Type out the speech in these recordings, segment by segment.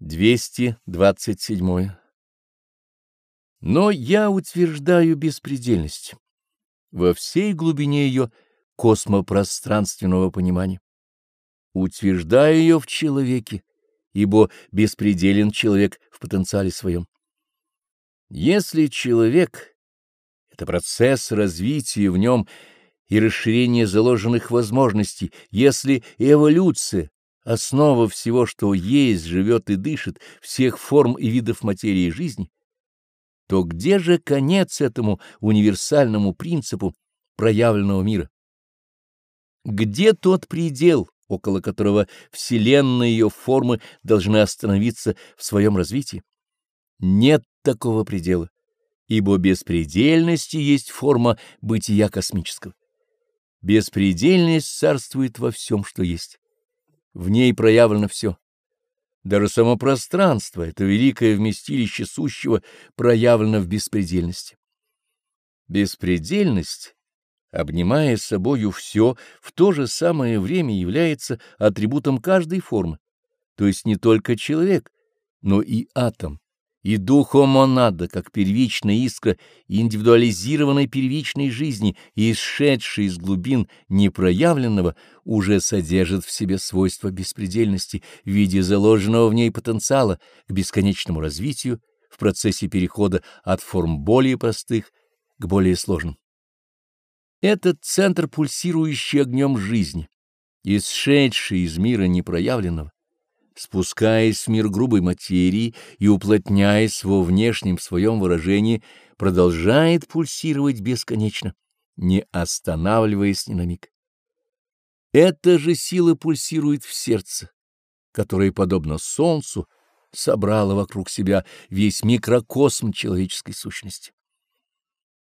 227. Но я утверждаю беспредельность во всей глубине ее космопространственного понимания. Утверждаю ее в человеке, ибо беспределен человек в потенциале своем. Если человек — это процесс развития в нем и расширения заложенных возможностей, если эволюция основа всего, что есть, живет и дышит, всех форм и видов материи жизни, то где же конец этому универсальному принципу проявленного мира? Где тот предел, около которого Вселенная и ее формы должны остановиться в своем развитии? Нет такого предела, ибо беспредельности есть форма бытия космического. Беспредельность царствует во всем, что есть. В ней проявлено все. Даже само пространство, это великое вместилище сущего, проявлено в беспредельности. Беспредельность, обнимая собою все, в то же самое время является атрибутом каждой формы, то есть не только человек, но и атом, и духомонада, как первичная искра индивидуализированной первичной жизни, исшедшей из глубин непроявленного, уже содержит в себе свойства беспредельности в виде заложенного в ней потенциала к бесконечному развитию в процессе перехода от форм более простых к более сложным. Этот центр, пульсирующий огнем жизни, исшедший из мира непроявленного, спускаясь в мир грубой материи и уплотняясь во внешнем своем выражении, продолжает пульсировать бесконечно, не останавливаясь ни на миг. Эта же сила пульсирует в сердце, которое, подобно солнцу, собрало вокруг себя весь микрокосм человеческой сущности.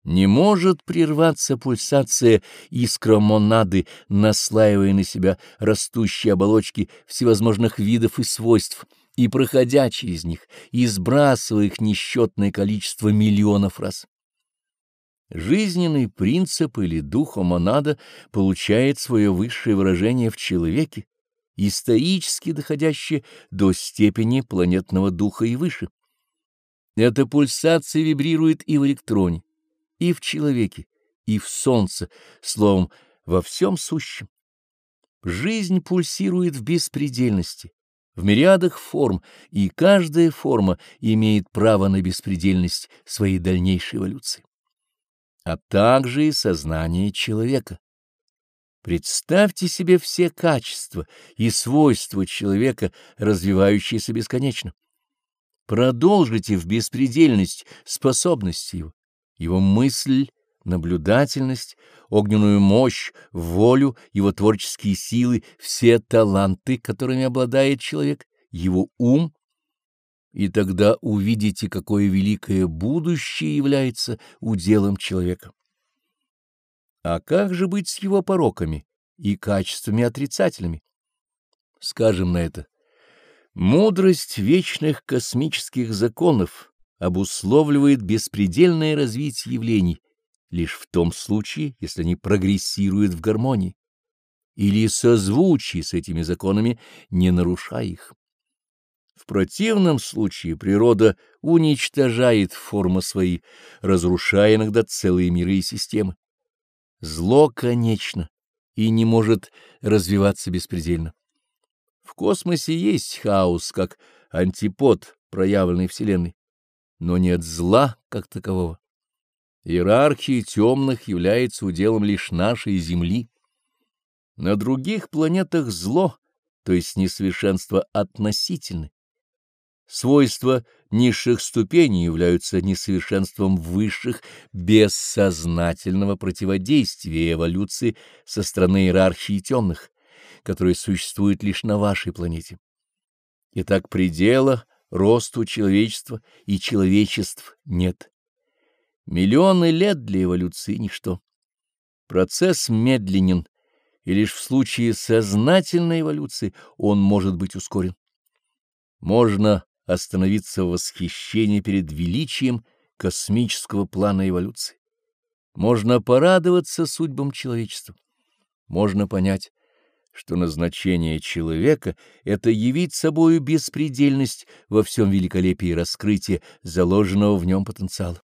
Не может прерваться пульсация искромонады, наслаивая на себя растущие оболочки всевозможных видов и свойств, и проходя через них, и сбрасывая их несчетное количество миллионов раз. Жизненный принцип или дух монада получает свое высшее выражение в человеке, исторически доходящее до степени планетного духа и выше. Эта пульсация вибрирует и в электроне и в человеке, и в солнце, словом, во всем сущем. Жизнь пульсирует в беспредельности, в мириадах форм, и каждая форма имеет право на беспредельность своей дальнейшей эволюции. А также и сознание человека. Представьте себе все качества и свойства человека, развивающиеся бесконечно. Продолжите в беспредельность способности его его мысль, наблюдательность, огненную мощь, волю, его творческие силы, все таланты, которыми обладает человек, его ум, и тогда увидите, какое великое будущее является уделом человека. А как же быть с его пороками и качествами отрицательными? Скажем на это. Мудрость вечных космических законов обусловливает беспредельное развитие явлений лишь в том случае, если они прогрессируют в гармонии или созвучии с этими законами, не нарушая их. В противном случае природа уничтожает формы свои, разрушая иногда целые миры и системы. Зло конечно и не может развиваться беспредельно. В космосе есть хаос, как антипод проявленной Вселенной но нет зла как такового. Иерархия темных является уделом лишь нашей Земли. На других планетах зло, то есть несовершенство, относительны. Свойства низших ступеней являются несовершенством высших бессознательного противодействия эволюции со стороны иерархии темных, которые существуют лишь на вашей планете. Итак, предела — росту человечества и человечеств нет. Миллионы лет для эволюции — ничто. Процесс медленен, и лишь в случае сознательной эволюции он может быть ускорен. Можно остановиться в восхищении перед величием космического плана эволюции. Можно порадоваться судьбам человечества. Можно понять, что назначение человека — это явить собою беспредельность во всем великолепии раскрытия заложенного в нем потенциала.